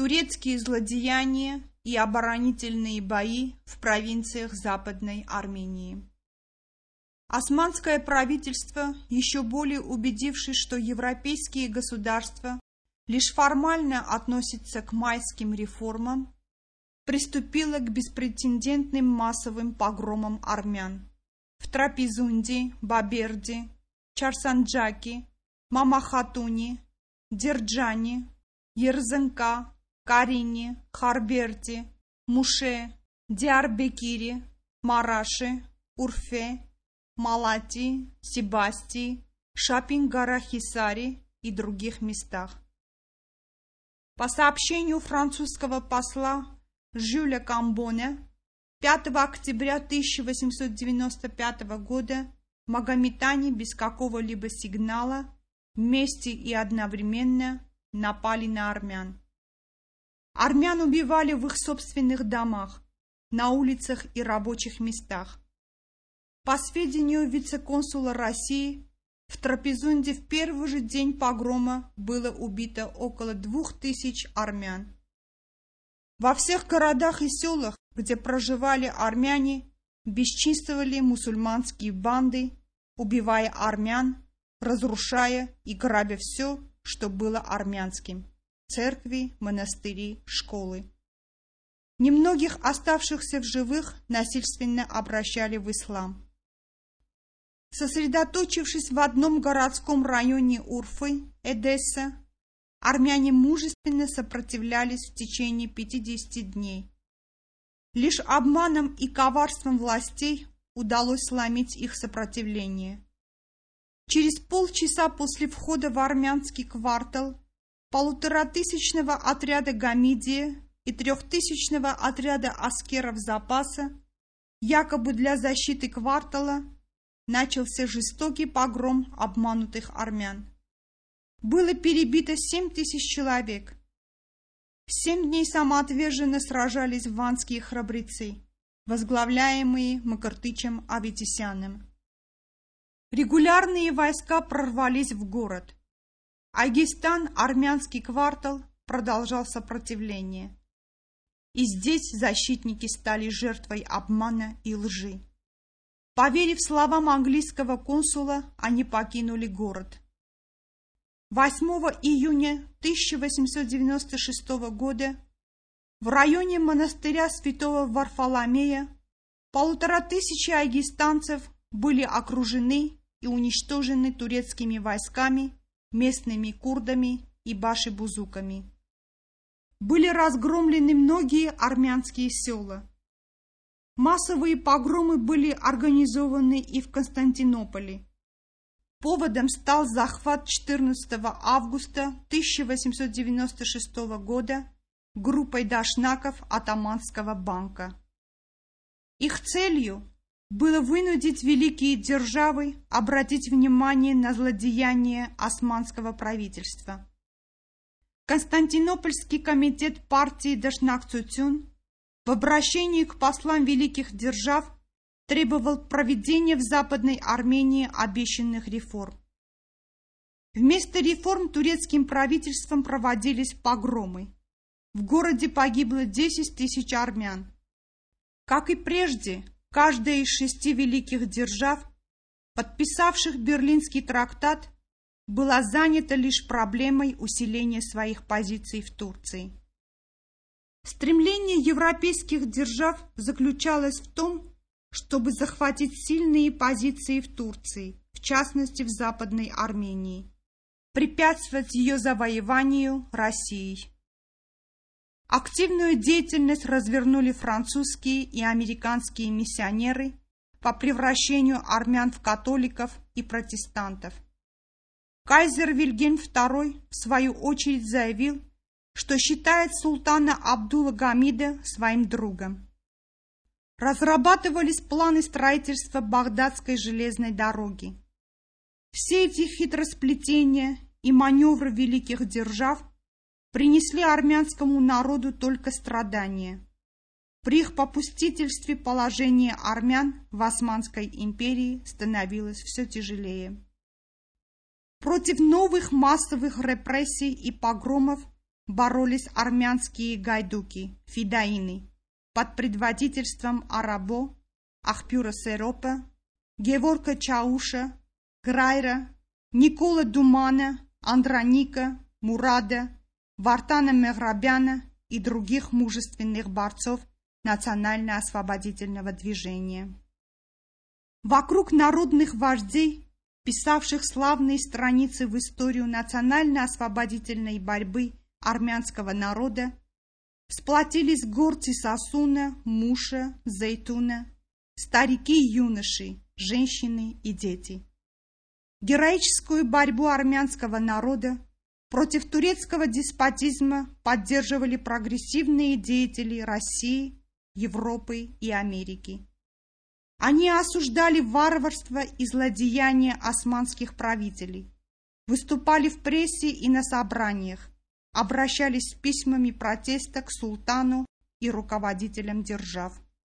турецкие злодеяния и оборонительные бои в провинциях Западной Армении. Османское правительство, еще более убедившись, что европейские государства лишь формально относятся к майским реформам, приступило к беспретендентным массовым погромам армян в Трапезунде, Баберде, Чарсанджаке, Мамахатуне, Дерджане, Ерзенка, Карине, Харберте, Муше, Диарбекире, Мараше, Урфе, Малати, Себастии, Шапингарахисаре и других местах. По сообщению французского посла Жюля Камбоне, 5 октября 1895 года магометане без какого-либо сигнала вместе и одновременно напали на армян. Армян убивали в их собственных домах, на улицах и рабочих местах. По сведению вице-консула России, в Трапезунде в первый же день погрома было убито около двух тысяч армян. Во всех городах и селах, где проживали армяне, бесчинствовали мусульманские банды, убивая армян, разрушая и грабя все, что было армянским – церкви, монастыри, школы. Немногих оставшихся в живых насильственно обращали в ислам. Сосредоточившись в одном городском районе Урфы, Эдесса, армяне мужественно сопротивлялись в течение 50 дней. Лишь обманом и коварством властей удалось сломить их сопротивление. Через полчаса после входа в армянский квартал полуторатысячного отряда Гамидия и трехтысячного отряда аскеров запаса, якобы для защиты квартала, начался жестокий погром обманутых армян. Было перебито семь тысяч человек. Семь дней самоотверженно сражались ванские храбрецы, возглавляемые Макартычем Аветисяном. Регулярные войска прорвались в город. Агистан, армянский квартал, продолжал сопротивление. И здесь защитники стали жертвой обмана и лжи. Поверив словам английского консула, они покинули город. 8 июня 1896 года в районе монастыря святого Варфоломея полутора тысячи агистанцев были окружены и уничтожены турецкими войсками, местными курдами и башибузуками. Были разгромлены многие армянские села. Массовые погромы были организованы и в Константинополе. Поводом стал захват 14 августа 1896 года группой дашнаков Атаманского банка. Их целью было вынудить великие державы обратить внимание на злодеяния османского правительства. Константинопольский комитет партии Дашнак-Цутюн в обращении к послам великих держав требовал проведения в Западной Армении обещанных реформ. Вместо реформ турецким правительством проводились погромы. В городе погибло 10 тысяч армян. Как и прежде, Каждая из шести великих держав, подписавших Берлинский трактат, была занята лишь проблемой усиления своих позиций в Турции. Стремление европейских держав заключалось в том, чтобы захватить сильные позиции в Турции, в частности в Западной Армении, препятствовать ее завоеванию Россией. Активную деятельность развернули французские и американские миссионеры по превращению армян в католиков и протестантов. Кайзер Вильгельм II в свою очередь заявил, что считает султана Абдула Гамида своим другом. Разрабатывались планы строительства Багдадской железной дороги. Все эти хитросплетения и маневры великих держав принесли армянскому народу только страдания. При их попустительстве положение армян в Османской империи становилось все тяжелее. Против новых массовых репрессий и погромов боролись армянские гайдуки, фидаины, под предводительством Арабо, Ахпюра Серопа, Геворка Чауша, Грайра, Никола Думана, Андроника, Мурада, Вартана Меграбяна и других мужественных борцов национально-освободительного движения. Вокруг народных вождей, писавших славные страницы в историю национально-освободительной борьбы армянского народа, сплотились горцы Сосуна, Муша, Зайтуна, старики и юноши, женщины и дети. Героическую борьбу армянского народа против турецкого деспотизма поддерживали прогрессивные деятели России, Европы и Америки. Они осуждали варварство и злодеяния османских правителей, выступали в прессе и на собраниях, обращались с письмами протеста к султану и руководителям держав.